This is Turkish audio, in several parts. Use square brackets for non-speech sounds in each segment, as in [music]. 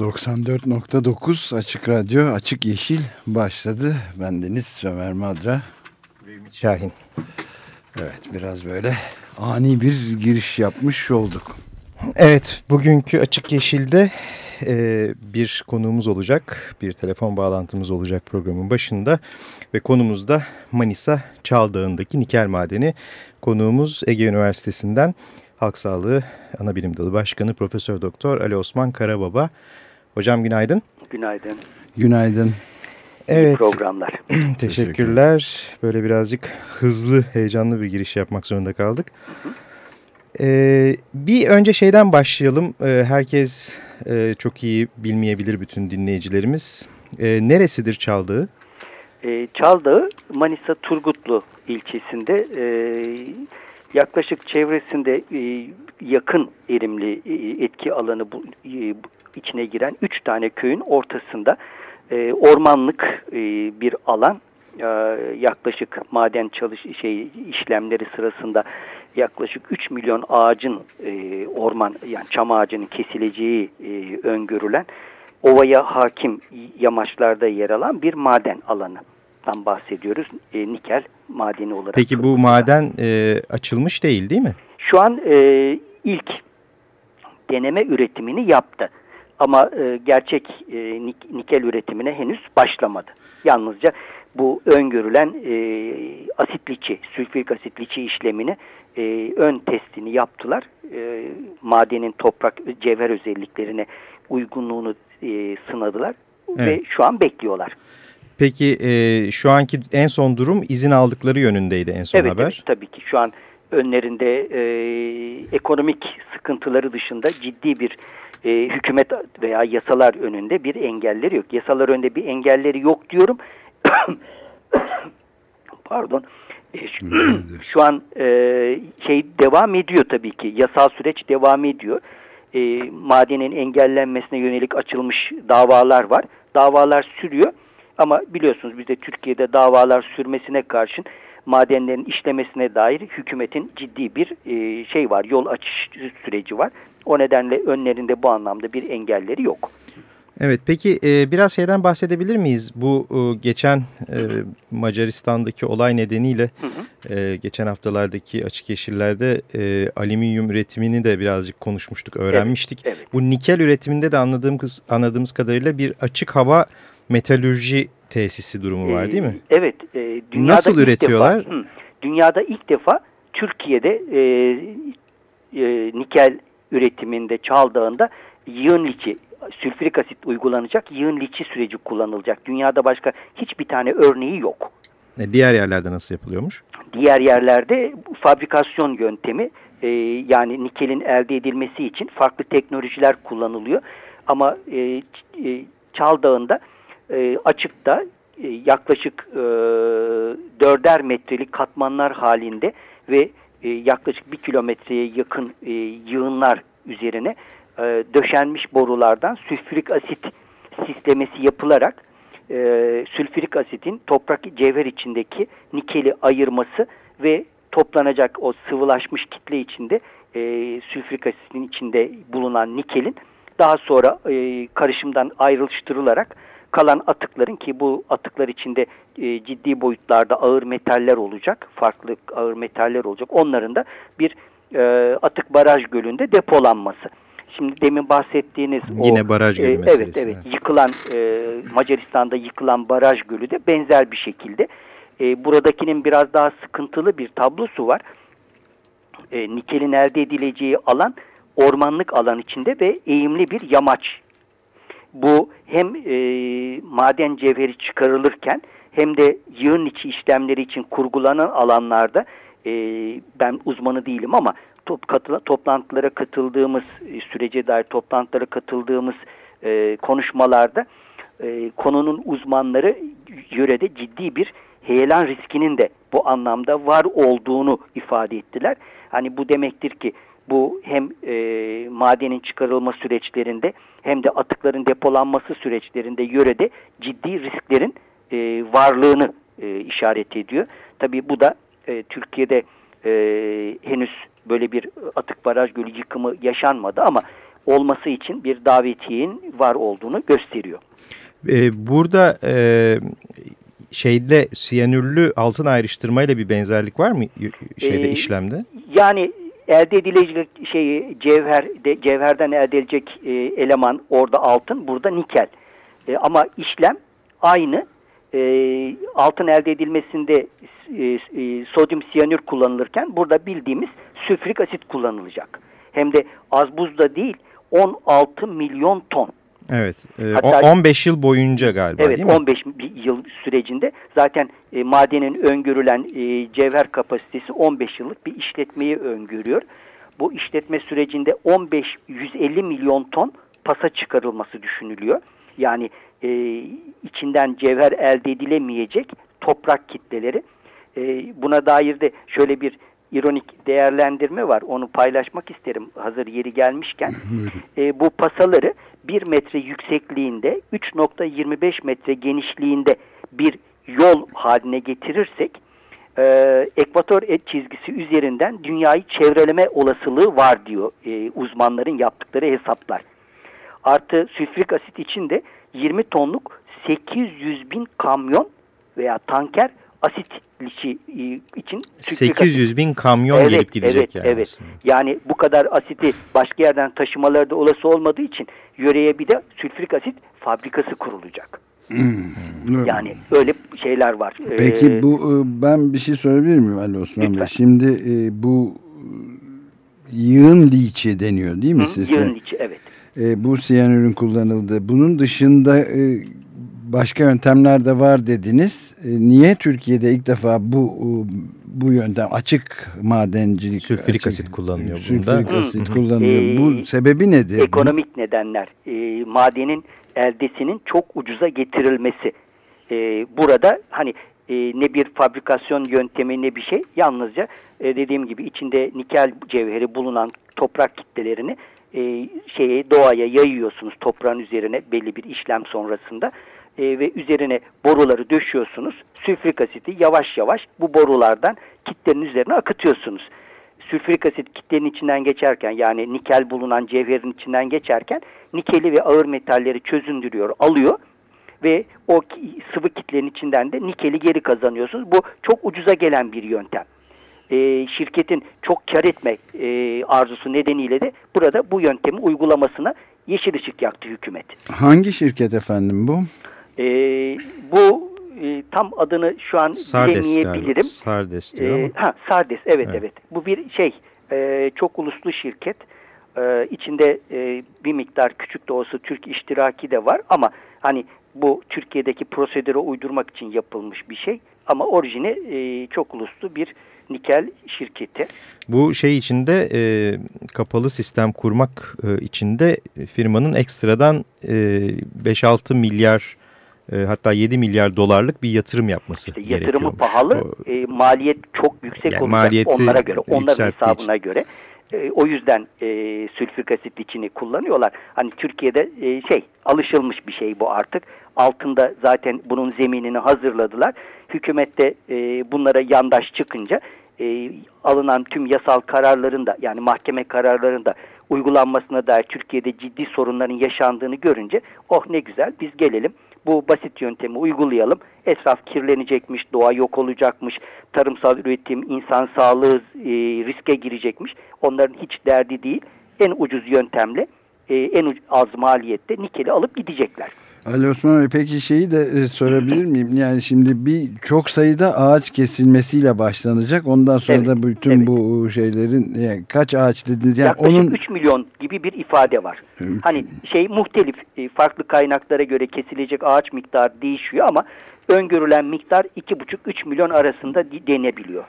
94.9 Açık Radyo Açık Yeşil başladı. Ben Deniz Sömer Madra. Ümit Şahin. Evet biraz böyle ani bir giriş yapmış olduk. Evet bugünkü Açık Yeşil'de e, bir konuğumuz olacak. Bir telefon bağlantımız olacak programın başında. Ve konumuz da Manisa Çaldağı'ndaki nikel madeni. Konuğumuz Ege Üniversitesi'nden Halk Sağlığı Anabilim Dalı Başkanı Profesör Doktor Ali Osman Karababa. Hocam günaydın. Günaydın. Günaydın. Evet. programlar. [clears throat] Teşekkürler. Böyle birazcık hızlı, heyecanlı bir giriş yapmak zorunda kaldık. Ee, bir önce şeyden başlayalım. Ee, herkes e, çok iyi bilmeyebilir bütün dinleyicilerimiz. Ee, neresidir Çaldığı? Ee, Çaldığı Manisa Turgutlu ilçesinde e, yaklaşık çevresinde e, yakın erimli e, etki alanı bu, e, içine giren üç tane köyün ortasında e, ormanlık e, bir alan e, yaklaşık maden çalış şey işlemleri sırasında yaklaşık 3 milyon ağacın e, orman yani çam ağacının kesileceği e, öngörülen ovaya hakim yamaçlarda yer alan bir maden alanından bahsediyoruz. E, nikel madeni olarak. Peki bu maden e, açılmış değil değil mi? Şu an e, ilk deneme üretimini yaptı. Ama e, gerçek e, nikel üretimine henüz başlamadı. Yalnızca bu öngörülen e, asit liçi, sülfürik asit liçi işlemini e, ön testini yaptılar. E, madenin toprak cevher özelliklerine uygunluğunu e, sınadılar evet. ve şu an bekliyorlar. Peki e, şu anki en son durum izin aldıkları yönündeydi en son evet, haber. Evet tabii ki şu an önlerinde e, ekonomik sıkıntıları dışında ciddi bir e, hükümet veya yasalar önünde bir engelleri yok. Yasalar önünde bir engelleri yok diyorum. [coughs] Pardon. E, şu, şu an e, şey devam ediyor tabii ki. Yasal süreç devam ediyor. E, madenin engellenmesine yönelik açılmış davalar var. Davalar sürüyor. Ama biliyorsunuz bizde Türkiye'de davalar sürmesine karşın madenlerin işlemesine dair hükümetin ciddi bir e, şey var, yol açış süreci var. O nedenle önlerinde bu anlamda bir engelleri yok. Evet peki e, biraz şeyden bahsedebilir miyiz? Bu e, geçen e, Macaristan'daki olay nedeniyle hı hı. E, geçen haftalardaki açık yeşillerde e, alüminyum üretimini de birazcık konuşmuştuk, öğrenmiştik. Evet, evet. Bu nikel üretiminde de anladığım, anladığımız kadarıyla bir açık hava metalürji tesisi durumu var değil mi? Ee, evet. E, dünyada Nasıl üretiyorlar? Defa, hı, dünyada ilk defa Türkiye'de e, e, nikel üretiminde Çaldağ'ında yığın liçi, sülfürik asit uygulanacak yığın liçi süreci kullanılacak. Dünyada başka hiçbir tane örneği yok. E, diğer yerlerde nasıl yapılıyormuş? Diğer yerlerde fabrikasyon yöntemi e, yani nikelin elde edilmesi için farklı teknolojiler kullanılıyor. Ama e, e, Çaldağ'ında e, açıkta e, yaklaşık e, dörder metrelik katmanlar halinde ve e, yaklaşık bir kilometreye yakın e, yığınlar üzerine e, döşenmiş borulardan sülfürik asit sistemesi yapılarak e, sülfürik asitin toprak cevher içindeki nikeli ayırması ve toplanacak o sıvılaşmış kitle içinde e, sülfürik asitin içinde bulunan nikelin daha sonra e, karışımdan ayrıştırılarak kalan atıkların ki bu atıklar içinde e, ciddi boyutlarda ağır metaller olacak, farklı ağır metaller olacak. Onların da bir e, atık baraj gölünde depolanması. Şimdi demin bahsettiğiniz Yine o, baraj gölü e, meselesi. Evet, evet. Yıkılan e, Macaristan'da yıkılan baraj gölü de benzer bir şekilde. E, buradakinin biraz daha sıkıntılı bir tablosu var. E, nikelin elde edileceği alan ormanlık alan içinde ve eğimli bir yamaç bu hem e, maden cevheri çıkarılırken hem de yığın içi işlemleri için kurgulanan alanlarda e, ben uzmanı değilim ama top, katıla, toplantılara katıldığımız e, sürece dair toplantılara katıldığımız e, konuşmalarda e, konunun uzmanları yörede ciddi bir heyelan riskinin de bu anlamda var olduğunu ifade ettiler. Hani bu demektir ki bu hem e, madenin çıkarılma süreçlerinde hem de atıkların depolanması süreçlerinde yörede ciddi risklerin e, varlığını e, işaret ediyor. Tabii bu da e, Türkiye'de e, henüz böyle bir atık baraj gölü yıkımı yaşanmadı ama olması için bir davetiyenin var olduğunu gösteriyor. E, burada e, şeyde siyanürlü altın ayrıştırmayla bir benzerlik var mı şeyde ee, işlemde? Yani elde edilecek şeyi cevher de, cevherden elde edilecek e, eleman orada altın, burada nikel. E, ama işlem aynı. E, altın elde edilmesinde e, e, sodyum siyanür kullanılırken burada bildiğimiz sülfürik asit kullanılacak. Hem de az buzda değil 16 milyon ton Evet. E, Hatta, 15 yıl boyunca galiba evet, değil mi? 15 yıl sürecinde zaten e, madenin öngörülen e, cevher kapasitesi 15 yıllık bir işletmeyi öngörüyor. Bu işletme sürecinde 15-150 milyon ton pasa çıkarılması düşünülüyor. Yani e, içinden cevher elde edilemeyecek toprak kitleleri. E, buna dair de şöyle bir ironik değerlendirme var. Onu paylaşmak isterim hazır yeri gelmişken. [laughs] e, bu pasaları 1 metre yüksekliğinde 3.25 metre genişliğinde bir yol haline getirirsek e, ekvator et çizgisi üzerinden dünyayı çevreleme olasılığı var diyor e, uzmanların yaptıkları hesaplar. Artı sülfürik asit için de 20 tonluk 800 bin kamyon veya tanker asit liçi e, için 800 bin kamyon evet, gelip gidecek evet, yani evet. aslında. Yani bu kadar asiti başka yerden taşımaları da olası olmadığı için yöreye bir de sülfürik asit fabrikası kurulacak. Hmm. Yani öyle şeyler var. Peki ee, bu e, ben bir şey sorabilir miyim Ali Osman lütfen. Bey? Şimdi e, bu yığın liçi deniyor değil mi Hı, sizde? Yığın liçi evet. E, bu siyanürün kullanıldığı. Bunun dışında e, başka yöntemler de var dediniz. E, niye Türkiye'de ilk defa bu bu yöntem açık madencilik sülfürik asit kullanılıyor sülfürik bunda. Sülfürik asit kullanılıyor. Ee, bu sebebi nedir? Ekonomik nedenler. E, madenin eldesinin çok ucuza getirilmesi. E, burada hani e, ne bir fabrikasyon yöntemi ne bir şey yalnızca e, dediğim gibi içinde nikel cevheri bulunan toprak kitlelerini e, şeye doğaya yayıyorsunuz toprağın üzerine belli bir işlem sonrasında e, ve üzerine boruları döşüyorsunuz. Sülfürik asiti yavaş yavaş bu borulardan kitlenin üzerine akıtıyorsunuz. Sülfürik asit kitlenin içinden geçerken yani nikel bulunan cevherin içinden geçerken nikeli ve ağır metalleri çözündürüyor, alıyor ve o sıvı kitlenin içinden de nikeli geri kazanıyorsunuz. Bu çok ucuza gelen bir yöntem. E, şirketin çok kar etme e, arzusu nedeniyle de burada bu yöntemi uygulamasına yeşil ışık yaktı hükümet. Hangi şirket efendim bu? E, bu e, tam adını şu an Sardes bilemeyebilirim. Galiba. Sardes diyor e, Ha, Sardes evet, evet evet. Bu bir şey e, çok uluslu şirket. E, içinde e, bir miktar küçük de olsa Türk iştiraki de var ama hani bu Türkiye'deki prosedüre uydurmak için yapılmış bir şey. Ama orijini e, çok uluslu bir nikel şirketi. Bu şey içinde e, kapalı sistem kurmak e, içinde firmanın ekstradan e, 5-6 milyar e, hatta 7 milyar dolarlık bir yatırım yapması işte Yatırımı pahalı, o, e, maliyet çok yüksek yani olacak onlara göre, onların hesabına için. göre. E, o yüzden e, sülfürik asit içini kullanıyorlar. Hani Türkiye'de e, şey alışılmış bir şey bu artık. Altında zaten bunun zeminini hazırladılar. Hükümette e, bunlara yandaş çıkınca e, alınan tüm yasal kararların da yani mahkeme kararlarının da uygulanmasına dair Türkiye'de ciddi sorunların yaşandığını görünce oh ne güzel biz gelelim bu basit yöntemi uygulayalım. Etraf kirlenecekmiş, doğa yok olacakmış, tarımsal üretim, insan sağlığı e, riske girecekmiş. Onların hiç derdi değil. En ucuz yöntemle, e, en az maliyette nikeli alıp gidecekler. Ali Osman Bey peki şeyi de e, sorabilir miyim? Yani şimdi bir çok sayıda ağaç kesilmesiyle başlanacak. Ondan sonra Evet, da bütün evet. bu şeylerin yani kaç ağaç dediniz? Yani Yaklaşık onun 3 milyon gibi bir ifade var. Üç. Hani şey muhtelif e, farklı kaynaklara göre kesilecek ağaç miktarı değişiyor ama öngörülen miktar 2,5-3 milyon arasında denebiliyor.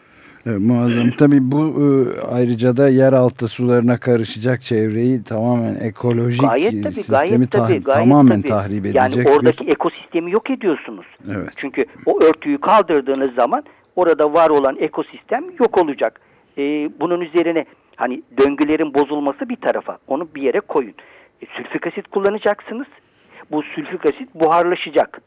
Evet, muazzam. Tabii bu e, ayrıca da yeraltı sularına karışacak çevreyi tamamen ekolojik Gayet e, tabii, sistemi gayet ta- tabii, gayet tamamen tabii. tahrip edecek. Yani bir- oradaki ekosistemi yok ediyorsunuz. Evet. Çünkü o örtüyü kaldırdığınız zaman orada var olan ekosistem yok olacak. Ee, bunun üzerine hani döngülerin bozulması bir tarafa onu bir yere koyun. E, sülfik asit kullanacaksınız. Bu sülfik asit buharlaşacak.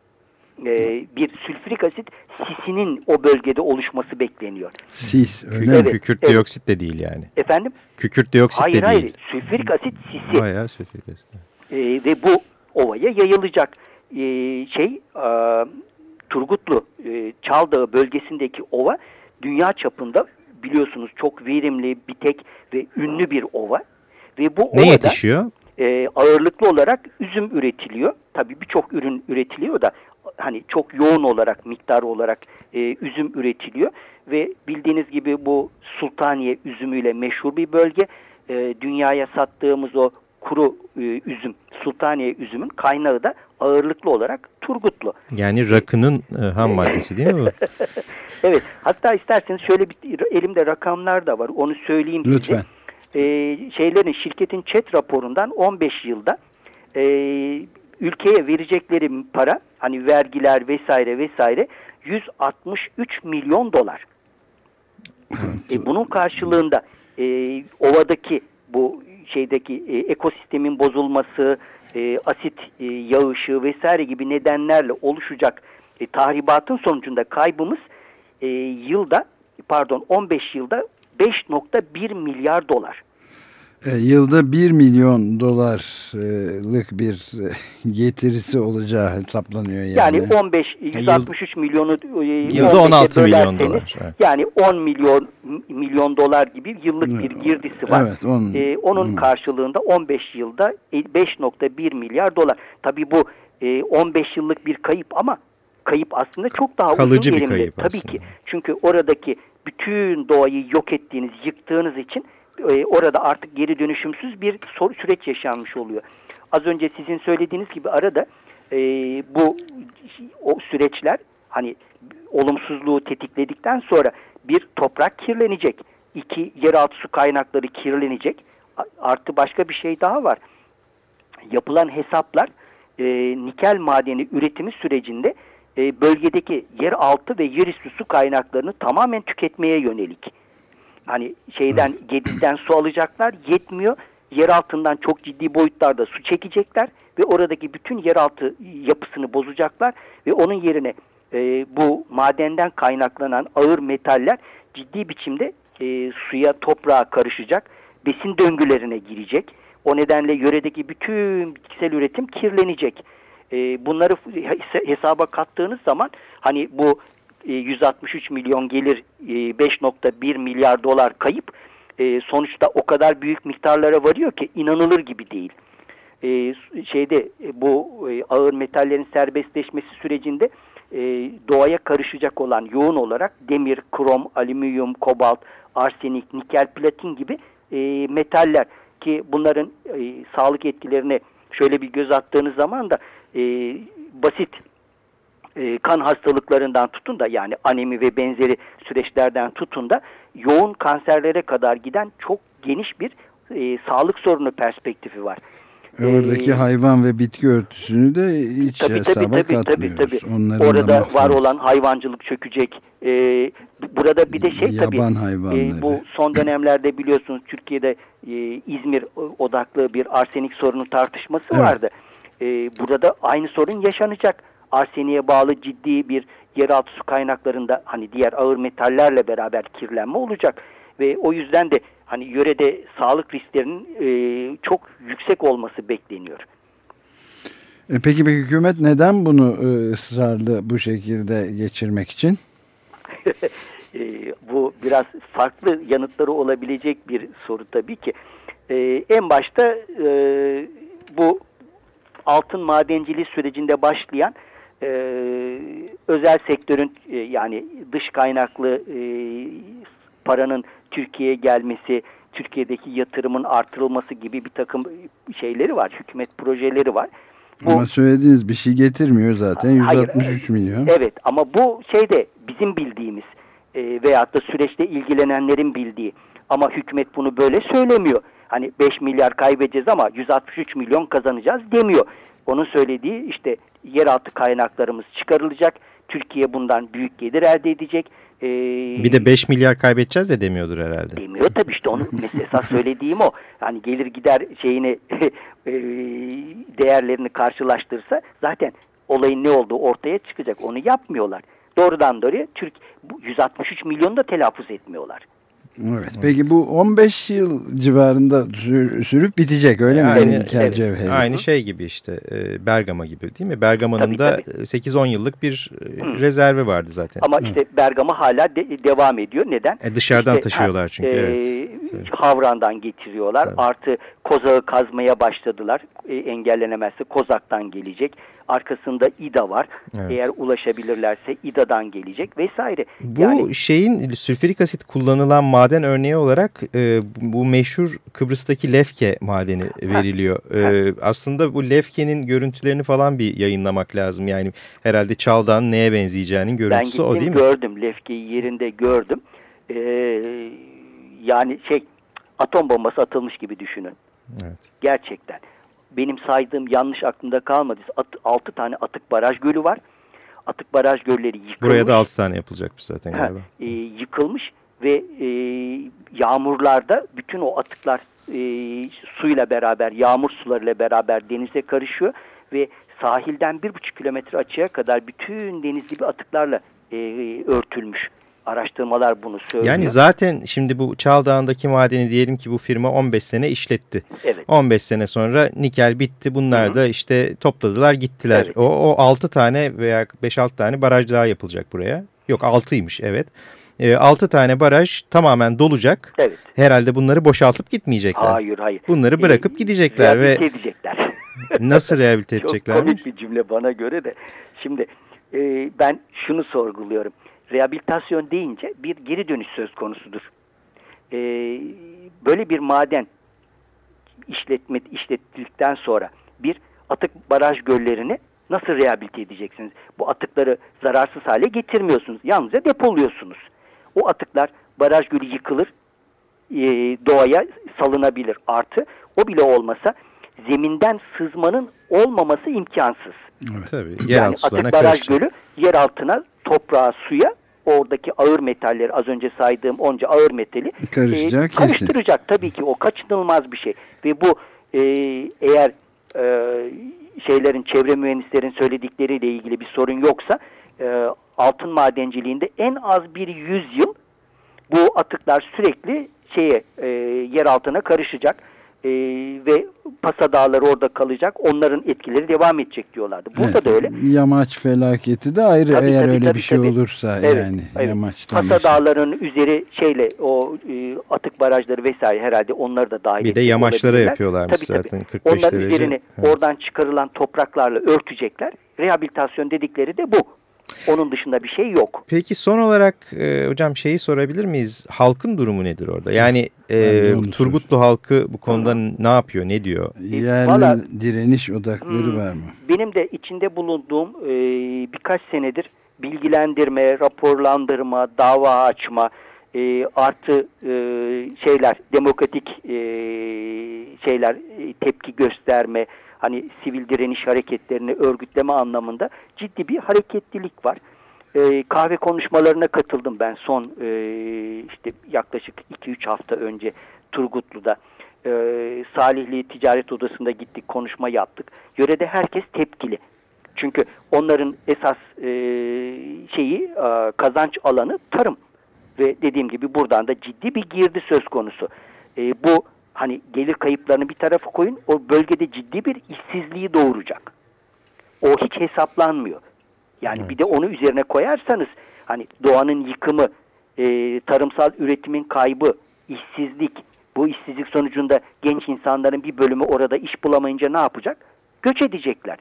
Ee, bir sülfürik asit sisinin o bölgede oluşması bekleniyor. Sis öyle Kü- mi? Evet, Kükürt evet. dioksit de değil yani. Efendim? Kükürt dioksit hayır de hayır. değil. Sülfürik asit sisi. Bayağı sülfürik asit. Ee, ve bu ovaya yayılacak Ee, şey e, Turgutlu e, Çaldağ bölgesindeki ova dünya çapında biliyorsunuz çok verimli bir tek ve ünlü bir ova ve bu Ne ovada yetişiyor? e, ağırlıklı olarak üzüm üretiliyor. Tabii birçok ürün üretiliyor da hani çok yoğun olarak miktar olarak e, üzüm üretiliyor ve bildiğiniz gibi bu Sultaniye üzümüyle meşhur bir bölge. E, dünyaya sattığımız o kuru e, üzüm, Sultaniye üzümün kaynağı da ağırlıklı olarak Turgutlu. Yani rakının e, ham maddesi değil mi bu? [laughs] Evet, hatta isterseniz şöyle bir elimde rakamlar da var. Onu söyleyeyim size. Lütfen. Ee, şeylerin şirketin chat raporundan 15 yılda e, ülkeye verecekleri para hani vergiler vesaire vesaire 163 milyon dolar. E, bunun karşılığında e, ovadaki bu şeydeki e, ekosistemin bozulması, e, asit e, yağışı vesaire gibi nedenlerle oluşacak e, tahribatın sonucunda kaybımız e, yılda pardon 15 yılda 5.1 milyar dolar. E, yılda 1 milyon dolarlık bir e, [laughs] getirisi olacağı hesaplanıyor yani. Yani 15 163 milyonu e, Yılda 15'e 16 milyon dolar, evet. Yani 10 milyon milyon dolar gibi yıllık bir girdisi var. Evet, on- Ee, onun hmm. karşılığında 15 yılda e, 5.1 milyar dolar. Tabii bu e, 15 yıllık bir kayıp ama kayıp aslında çok daha Kalıcı uzun bir kayıp Tabii aslında. ki. Çünkü oradaki bütün doğayı yok ettiğiniz, yıktığınız için e, orada artık geri dönüşümsüz bir sor- süreç yaşanmış oluyor. Az önce sizin söylediğiniz gibi arada e, bu o süreçler hani olumsuzluğu tetikledikten sonra bir toprak kirlenecek, iki yeraltı su kaynakları kirlenecek, artı başka bir şey daha var. Yapılan hesaplar e, nikel madeni üretimi sürecinde e, bölgedeki yeraltı ve yerüstü su kaynaklarını tamamen tüketmeye yönelik. Hani şeyden Gedik'ten su alacaklar yetmiyor. Yer altından çok ciddi boyutlarda su çekecekler ve oradaki bütün yeraltı yapısını bozacaklar ve onun yerine e, bu madenden kaynaklanan ağır metaller ciddi biçimde e, suya toprağa karışacak, besin döngülerine girecek. O nedenle yöredeki bütün bitkisel üretim kirlenecek. E, bunları hes- hesaba kattığınız zaman hani bu 163 milyon gelir e, 5.1 milyar dolar kayıp e, sonuçta o kadar büyük miktarlara varıyor ki inanılır gibi değil. E, şeyde e, bu e, ağır metallerin serbestleşmesi sürecinde e, doğaya karışacak olan yoğun olarak demir, krom, alüminyum, kobalt, arsenik, nikel, platin gibi e, metaller ki bunların e, sağlık etkilerine şöyle bir göz attığınız zaman da e, basit e, kan hastalıklarından tutun da yani anemi ve benzeri süreçlerden tutun da yoğun kanserlere kadar giden çok geniş bir e, sağlık sorunu perspektifi var. Oradaki Ee, hayvan ve bitki örtüsünü de hiç Tabii tabii hesaba tabii tabii katmıyoruz. tabii. Onların da Orada var olan hayvancılık çökecek. Ee, burada bir de şey tabii. Yaban hayvanları. e, bu son dönemlerde biliyorsunuz Türkiye'de e, İzmir odaklı bir arsenik sorunu tartışması Evet. vardı. E, burada aynı sorun yaşanacak. Arseniye bağlı ciddi bir yeraltı su kaynaklarında hani diğer ağır metallerle beraber kirlenme olacak ve o yüzden de hani yörede sağlık risklerinin e, çok yüksek olması bekleniyor. E peki bir hükümet neden bunu e, ısrarlı bu şekilde geçirmek için? [laughs] E, bu biraz farklı yanıtları olabilecek bir soru tabii ki. E, en başta e, bu altın madenciliği sürecinde başlayan e, özel sektörün e, yani dış kaynaklı e, paranın Türkiye'ye gelmesi, Türkiye'deki yatırımın artırılması gibi bir takım şeyleri var. Hükümet projeleri var. Bu, ama söylediğiniz bir şey getirmiyor zaten. 163 hayır, milyon. Evet ama bu şey de bizim bildiğimiz e, veyahut da süreçte ilgilenenlerin bildiği. Ama hükümet bunu böyle söylemiyor. Hani 5 milyar kaybedeceğiz ama 163 milyon kazanacağız demiyor. Onun söylediği işte yeraltı kaynaklarımız çıkarılacak. Türkiye bundan büyük gelir elde edecek. Ee, bir de 5 milyar kaybedeceğiz de demiyordur herhalde. Demiyor tabii işte onun [laughs] mesela söylediğim o. Hani gelir gider şeyini [laughs] e, değerlerini karşılaştırsa zaten olayın ne olduğu ortaya çıkacak. Onu yapmıyorlar. Doğrudan doğruya Türk 163 milyonu da telaffuz etmiyorlar. Evet. Peki bu 15 yıl civarında sürüp bitecek öyle mi? Aynı, evet. Aynı şey gibi işte e, Bergama gibi değil mi? Bergama'nın da 8-10 yıllık bir e, Hı. rezervi vardı zaten. Ama Hı. işte Bergama hala de, devam ediyor. Neden? E dışarıdan işte, taşıyorlar çünkü. E, evet. Havran'dan getiriyorlar. Tabii. Artı Kozağı kazmaya başladılar. E, engellenemezse Kozak'tan gelecek. Arkasında İDA var. Evet. Eğer ulaşabilirlerse İDA'dan gelecek vesaire. Bu yani, şeyin sülfürik asit kullanılan maden örneği olarak e, bu meşhur Kıbrıs'taki Lefke madeni veriliyor. E, aslında bu Lefke'nin görüntülerini falan bir yayınlamak lazım. Yani herhalde Çaldağ'ın neye benzeyeceğinin görüntüsü o değil mi? Ben gördüm Lefke'yi yerinde gördüm. E, yani şey atom bombası atılmış gibi düşünün. Evet. Gerçekten. Benim saydığım yanlış aklımda kalmadı. At, 6 tane atık baraj gölü var. Atık baraj gölleri yıkılmış. Buraya da 6 tane yapılacakmış zaten galiba. E, yıkılmış ve e, yağmurlarda bütün o atıklar e, suyla beraber, yağmur sularıyla beraber denize karışıyor ve sahilden bir buçuk kilometre açıya kadar bütün deniz gibi atıklarla e, örtülmüş. Araştırmalar bunu söylüyor. Yani zaten şimdi bu Çaldağ'ındaki madeni diyelim ki bu firma 15 sene işletti. Evet. 15 sene sonra nikel bitti. Bunlar Hı -hı. da işte topladılar gittiler. Evet. O, o 6 tane veya 5-6 tane baraj daha yapılacak buraya. Yok 6'ymış evet. E, 6 tane baraj tamamen dolacak. Evet. Herhalde bunları boşaltıp gitmeyecekler. Hayır hayır. Bunları bırakıp ee, gidecekler. Ve edecekler. [laughs] Nasıl rehabilite edecekler? Çok komik bir cümle bana göre de. Şimdi e, ben şunu sorguluyorum rehabilitasyon deyince bir geri dönüş söz konusudur. Ee, böyle bir maden işletme, işlettikten sonra bir atık baraj göllerini nasıl rehabilite edeceksiniz? Bu atıkları zararsız hale getirmiyorsunuz. Yalnızca depoluyorsunuz. O atıklar baraj gölü yıkılır, e, doğaya salınabilir. Artı o bile olmasa zeminden sızmanın olmaması imkansız. Evet. Tabii, yani atık baraj karışacak. gölü yer altına, toprağa, suya oradaki ağır metalleri az önce saydığım onca ağır metali e, karıştıracak. Tabii ki o kaçınılmaz bir şey. Ve bu e, eğer e, şeylerin çevre mühendislerin söyledikleriyle ilgili bir sorun yoksa e, altın madenciliğinde en az bir yüz yıl bu atıklar sürekli şeye e, yer altına karışacak e, ve Pasa Dağları orada kalacak. Onların etkileri devam edecek diyorlardı. Burada evet, da öyle. Yamaç felaketi de ayrı tabii, eğer tabii, öyle tabii, bir şey tabii. olursa evet, yani. Evet. Yamaçtan Pasa Dağları'nın üzeri şeyle o e, atık barajları vesaire herhalde onları da dahil Bir de yamaçlara yapıyorlarmış tabii, zaten tabii. 45 Onların derece. üzerini evet. oradan çıkarılan topraklarla örtecekler. Rehabilitasyon dedikleri de bu. Onun dışında bir şey yok. Peki son olarak e, hocam şeyi sorabilir miyiz? Halkın durumu nedir orada? Yani e, Turgutlu halkı bu konuda Hı. ne yapıyor, ne diyor? Yerli Vallahi, direniş odakları hmm, var mı? Benim de içinde bulunduğum e, birkaç senedir bilgilendirme, raporlandırma, dava açma, e, artı e, şeyler, demokratik e, şeyler, e, tepki gösterme, hani sivil direniş hareketlerini örgütleme anlamında ciddi bir hareketlilik var. E, kahve konuşmalarına katıldım ben son e, işte yaklaşık 2-3 hafta önce Turgutlu'da. E, Salihli Ticaret Odası'nda gittik konuşma yaptık. Yörede herkes tepkili. Çünkü onların esas e, şeyi e, kazanç alanı tarım. Ve dediğim gibi buradan da ciddi bir girdi söz konusu. E, bu hani gelir kayıplarını bir tarafa koyun o bölgede ciddi bir işsizliği doğuracak. O hiç hesaplanmıyor. Yani evet. bir de onu üzerine koyarsanız hani doğanın yıkımı, e, tarımsal üretimin kaybı, işsizlik, bu işsizlik sonucunda genç insanların bir bölümü orada iş bulamayınca ne yapacak? göç edecekler.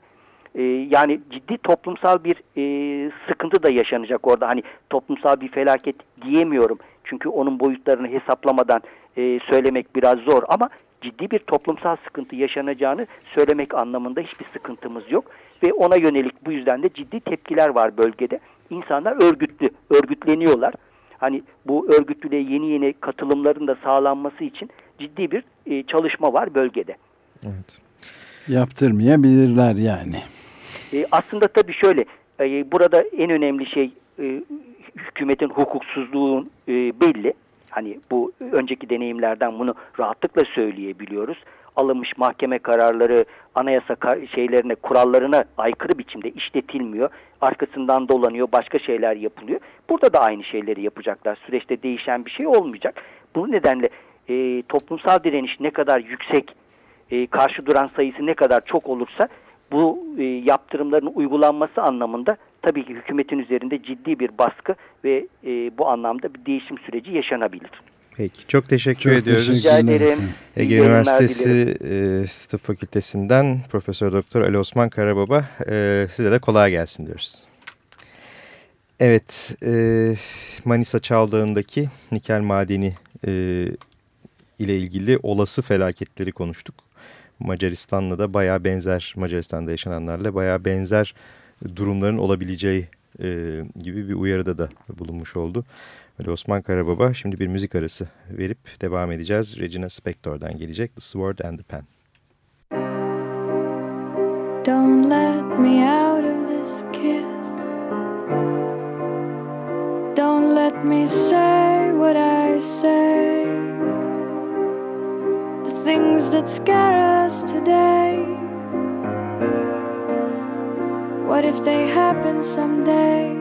E, yani ciddi toplumsal bir e, sıkıntı da yaşanacak orada. Hani toplumsal bir felaket diyemiyorum. Çünkü onun boyutlarını hesaplamadan e, söylemek biraz zor ama ciddi bir toplumsal sıkıntı yaşanacağını söylemek anlamında hiçbir sıkıntımız yok. Ve ona yönelik bu yüzden de ciddi tepkiler var bölgede. İnsanlar örgütlü, örgütleniyorlar. Hani bu örgütlülüğe yeni yeni katılımların da sağlanması için ciddi bir e, çalışma var bölgede. Evet. Yaptırmayabilirler yani. E, aslında tabii şöyle, e, burada en önemli şey e, hükümetin hukuksuzluğun e, belli. Hani bu önceki deneyimlerden bunu rahatlıkla söyleyebiliyoruz. Alınmış mahkeme kararları anayasa şeylerine, kurallarına aykırı biçimde işletilmiyor. Arkasından dolanıyor, başka şeyler yapılıyor. Burada da aynı şeyleri yapacaklar. Süreçte değişen bir şey olmayacak. Bu nedenle e, toplumsal direniş ne kadar yüksek, e, karşı duran sayısı ne kadar çok olursa bu e, yaptırımların uygulanması anlamında tabii ki hükümetin üzerinde ciddi bir baskı ve e, bu anlamda bir değişim süreci yaşanabilir. Peki çok teşekkür çok ediyoruz. Rica ederim. Ege Üniversitesi e, Tıp Fakültesinden Profesör Doktor Ali Osman Karababa e, size de kolay gelsin diyoruz. Evet e, Manisa Çaldağı'ndaki nikel madeni e, ile ilgili olası felaketleri konuştuk. Macaristan'la da baya benzer Macaristan'da yaşananlarla baya benzer durumların olabileceği e, gibi bir uyarıda da bulunmuş oldu. Öyle Osman Karababa şimdi bir müzik arası verip devam edeceğiz. Regina Spektor'dan gelecek The Sword and the Pen. Don't let me out of this kiss Don't let me say what I say The things that scare us today What if they happen someday?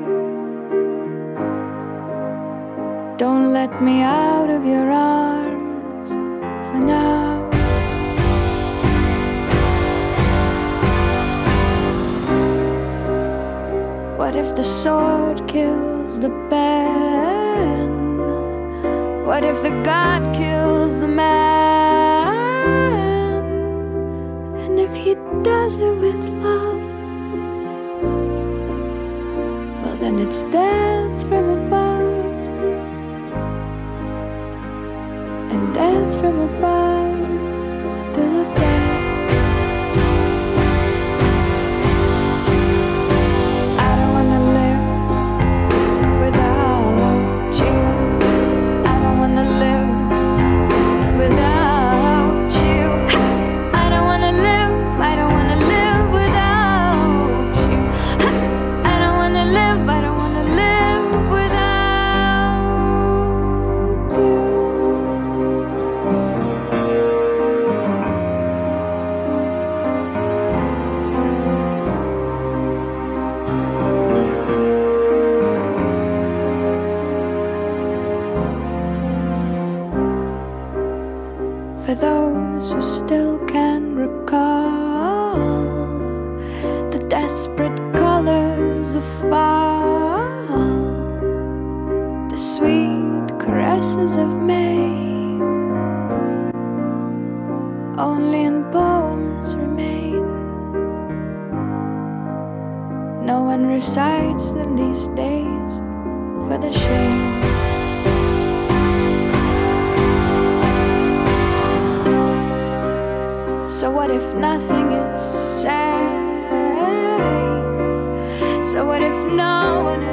Don't let me out of your arms for now. What if the sword kills the pen? What if the God kills the man? And if he does it with love? and it stands from above and dance from above.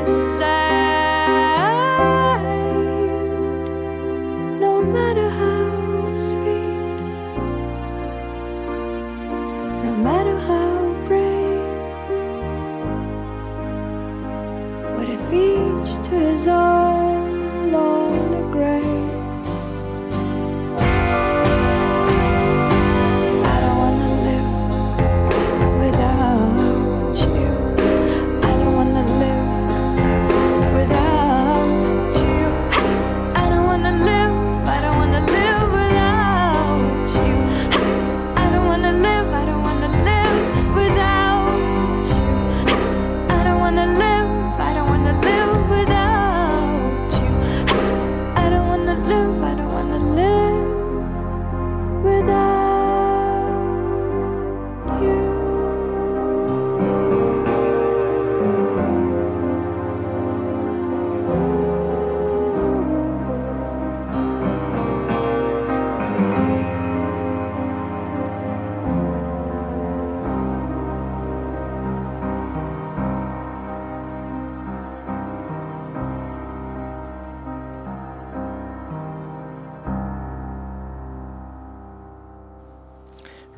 sad.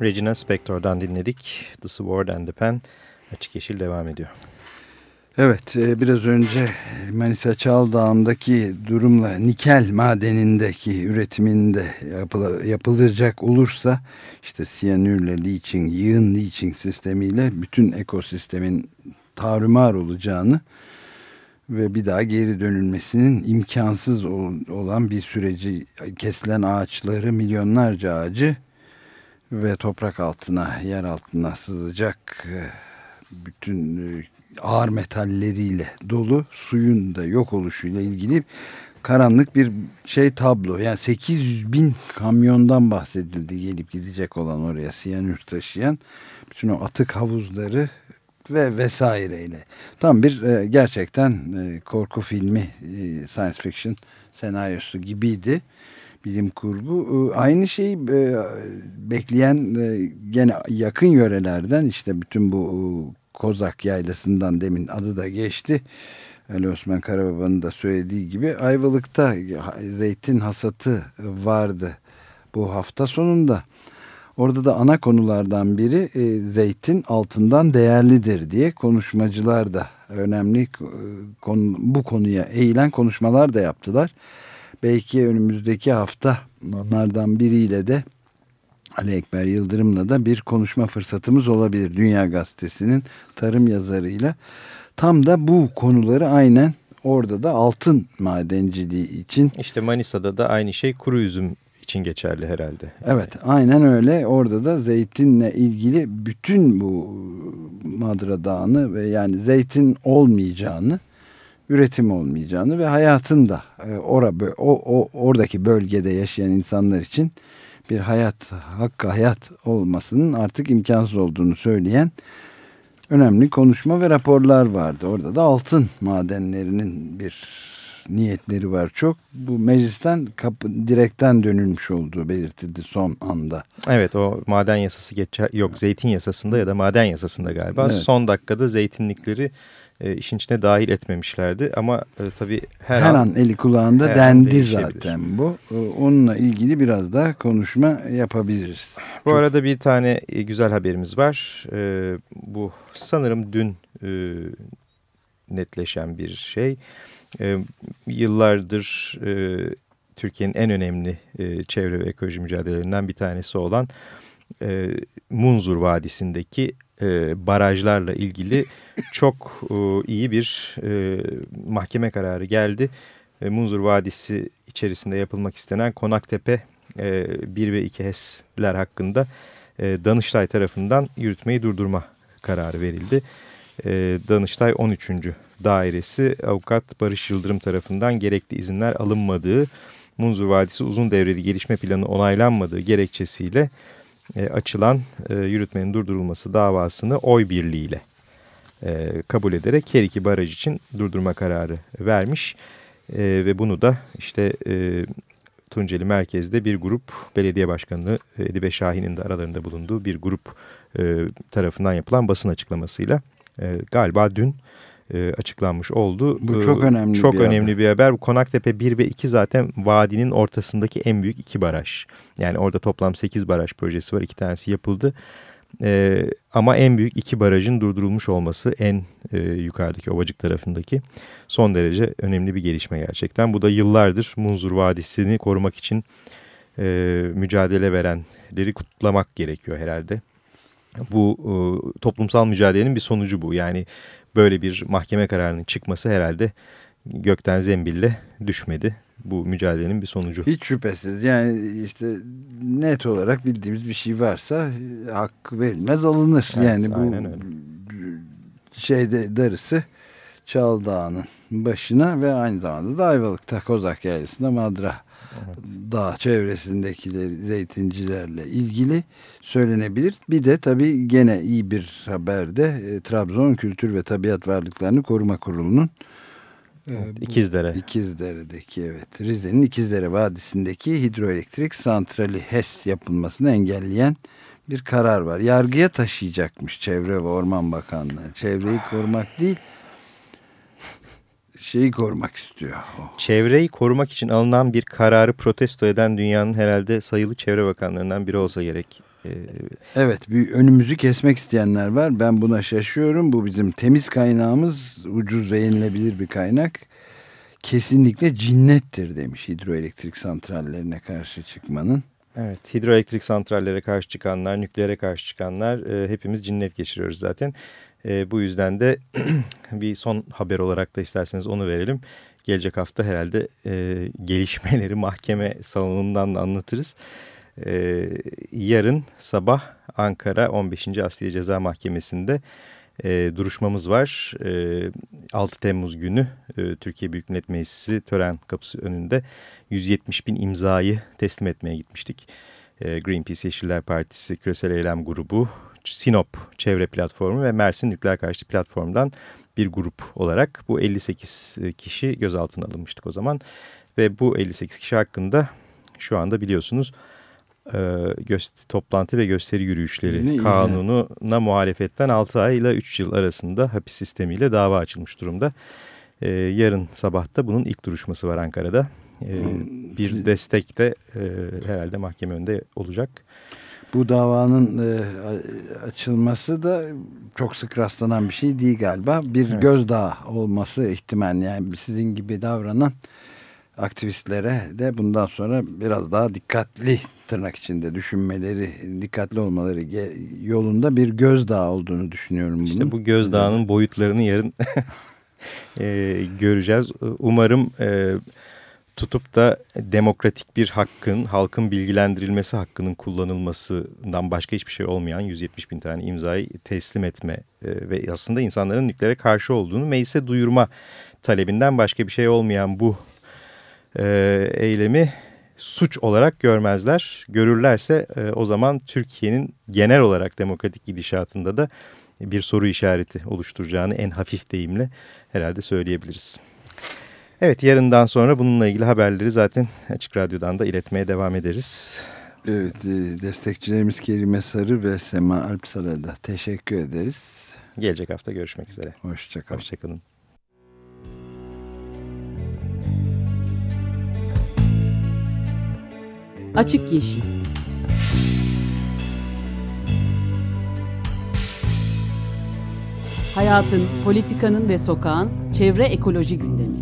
Regina Spektor'dan dinledik. The Sword and the Pen. Açık Yeşil devam ediyor. Evet e, biraz önce Manisa Çaldağ'ındaki durumla nikel madenindeki üretiminde yapılacak olursa işte siyanürle leaching, yığın leaching sistemiyle bütün ekosistemin tarumar olacağını ve bir daha geri dönülmesinin imkansız olan bir süreci kesilen ağaçları milyonlarca ağacı ve toprak altına yer altına sızacak e, bütün e, ağır metalleriyle dolu suyun da yok oluşuyla ilgili karanlık bir şey tablo. Yani 800 bin kamyondan bahsedildi gelip gidecek olan oraya siyanür taşıyan. Bütün o atık havuzları ve vesaireyle. Tam bir e, gerçekten e, korku filmi, e, science fiction senaryosu gibiydi. Bilim kurgu. E, aynı şeyi e, bekleyen e, gene yakın yörelerden işte bütün bu e, Kozak Yaylası'ndan demin adı da geçti. Ali Osman Karababa'nın da söylediği gibi Ayvalık'ta zeytin hasatı vardı bu hafta sonunda. Orada da ana konulardan biri e, zeytin altından değerlidir diye konuşmacılar da önemli e, konu, bu konuya eğilen konuşmalar da yaptılar. Belki önümüzdeki hafta onlardan biriyle de Ali Ekber Yıldırım'la da bir konuşma fırsatımız olabilir. Dünya Gazetesi'nin tarım yazarıyla. Tam da bu konuları aynen orada da altın madenciliği için. İşte Manisa'da da aynı şey kuru üzüm için geçerli herhalde. Evet aynen öyle. Orada da zeytinle ilgili bütün bu Madra Dağı'nı ve yani zeytin olmayacağını, üretim olmayacağını ve hayatın da e, ora, o, o, oradaki bölgede yaşayan insanlar için bir hayat, hakkı hayat olmasının artık imkansız olduğunu söyleyen önemli konuşma ve raporlar vardı. Orada da altın madenlerinin bir niyetleri var çok. Bu meclisten kapı, direkten dönülmüş olduğu belirtildi son anda. Evet o maden yasası geçer yok zeytin yasasında ya da maden yasasında galiba evet. son dakikada zeytinlikleri e, işin içine dahil etmemişlerdi. Ama e, tabii her, her an, an eli kulağında dendi zaten bu. E, onunla ilgili biraz daha konuşma yapabiliriz. Bu Çok... arada bir tane e, güzel haberimiz var. E, bu sanırım dün e, netleşen bir şey. E, yıllardır e, Türkiye'nin en önemli e, çevre ve ekoloji mücadelelerinden bir tanesi olan e, Munzur Vadisi'ndeki e, barajlarla ilgili çok e, iyi bir e, mahkeme kararı geldi. E, Munzur Vadisi içerisinde yapılmak istenen Konaktepe e, 1 ve 2 HES'ler hakkında e, Danıştay tarafından yürütmeyi durdurma kararı verildi. E, Danıştay 13. Dairesi avukat Barış Yıldırım tarafından gerekli izinler alınmadığı, Munzur Vadisi uzun devreli gelişme planı onaylanmadığı gerekçesiyle e, açılan e, yürütmenin durdurulması davasını oy birliğiyle e, kabul ederek her iki baraj için durdurma kararı vermiş. E, ve bunu da işte e, Tunceli merkezde bir grup belediye başkanı Edibe Şahin'in de aralarında bulunduğu bir grup e, tarafından yapılan basın açıklamasıyla e, galiba dün e, açıklanmış oldu. Bu çok önemli çok bir önemli haber. bir haber. Konaktepe 1 ve 2 zaten vadinin ortasındaki en büyük iki baraj. Yani orada toplam 8 baraj projesi var. iki tanesi yapıldı. E, ama en büyük iki barajın durdurulmuş olması en e, yukarıdaki Ovacık tarafındaki son derece önemli bir gelişme gerçekten. Bu da yıllardır Munzur Vadisi'ni korumak için e, mücadele verenleri kutlamak gerekiyor herhalde. Bu e, toplumsal mücadelenin bir sonucu bu. Yani böyle bir mahkeme kararının çıkması herhalde gökten zembille düşmedi. Bu mücadelenin bir sonucu. Hiç şüphesiz yani işte net olarak bildiğimiz bir şey varsa hakkı verilmez alınır. Evet, yani bu şeyde darısı Çaldağ'ın başına ve aynı zamanda da Ayvalık'ta Kozak Yaylası'nda Madra evet. dağ çevresindekileri zeytincilerle ilgili söylenebilir. Bir de tabii gene iyi bir haber de e, Trabzon Kültür ve Tabiat Varlıklarını Koruma Kurulu'nun e, İkizdere. İkizdere'deki evet Rize'nin İkizdere Vadisi'ndeki hidroelektrik santrali HES yapılmasını engelleyen bir karar var. Yargıya taşıyacakmış Çevre ve Orman Bakanlığı. Çevreyi korumak değil şeyi korumak istiyor. O. Çevreyi korumak için alınan bir kararı protesto eden dünyanın herhalde sayılı çevre bakanlarından biri olsa gerek. Ee, evet bir önümüzü kesmek isteyenler var. Ben buna şaşıyorum. Bu bizim temiz kaynağımız ucuz ve yenilebilir bir kaynak. Kesinlikle cinnettir demiş hidroelektrik santrallerine karşı çıkmanın. Evet hidroelektrik santrallere karşı çıkanlar, nükleere karşı çıkanlar e, hepimiz cinnet geçiriyoruz zaten. E, bu yüzden de [clears throat] bir son haber olarak da isterseniz onu verelim. Gelecek hafta herhalde e, gelişmeleri [laughs] mahkeme salonundan da anlatırız. E, yarın sabah Ankara 15. Asliye Ceza Mahkemesi'nde e, duruşmamız var. E, 6 Temmuz günü e, Türkiye Büyük Millet Meclisi tören kapısı önünde 170 bin imzayı teslim etmeye gitmiştik. E, Greenpeace Yeşiller Partisi Küresel Eylem Grubu, Sinop Çevre Platformu ve Mersin Nükleer Karşıtı Platform'dan bir grup olarak bu 58 kişi gözaltına alınmıştık o zaman. Ve bu 58 kişi hakkında şu anda biliyorsunuz e, toplantı ve gösteri yürüyüşleri Yine kanununa muhalefetten 6 ay ile 3 yıl arasında hapis sistemiyle dava açılmış durumda. E, yarın sabahta bunun ilk duruşması var Ankara'da. E, bir destek de e, herhalde mahkeme önünde olacak. Bu davanın e, açılması da çok sık rastlanan bir şey değil galiba. Bir evet. gözdağı olması ihtimal yani sizin gibi davranan aktivistlere de bundan sonra biraz daha dikkatli tırnak içinde düşünmeleri, dikkatli olmaları yolunda bir gözdağı olduğunu düşünüyorum. Bunun. İşte bu gözdağının boyutlarını yarın [laughs] e, göreceğiz. Umarım e, tutup da demokratik bir hakkın, halkın bilgilendirilmesi hakkının kullanılmasından başka hiçbir şey olmayan 170 bin tane imzayı teslim etme e, ve aslında insanların nükleere karşı olduğunu meclise duyurma talebinden başka bir şey olmayan bu e, eylemi suç olarak görmezler. Görürlerse e, o zaman Türkiye'nin genel olarak demokratik gidişatında da bir soru işareti oluşturacağını en hafif deyimle herhalde söyleyebiliriz. Evet yarından sonra bununla ilgili haberleri zaten Açık Radyo'dan da iletmeye devam ederiz. Evet e, destekçilerimiz Kerime Sarı ve Sema Alpsar'a da teşekkür ederiz. Gelecek hafta görüşmek üzere. Hoşçakalın. Hoşçakalın. Açık Yeşil Hayatın, politikanın ve sokağın çevre ekoloji gündemi.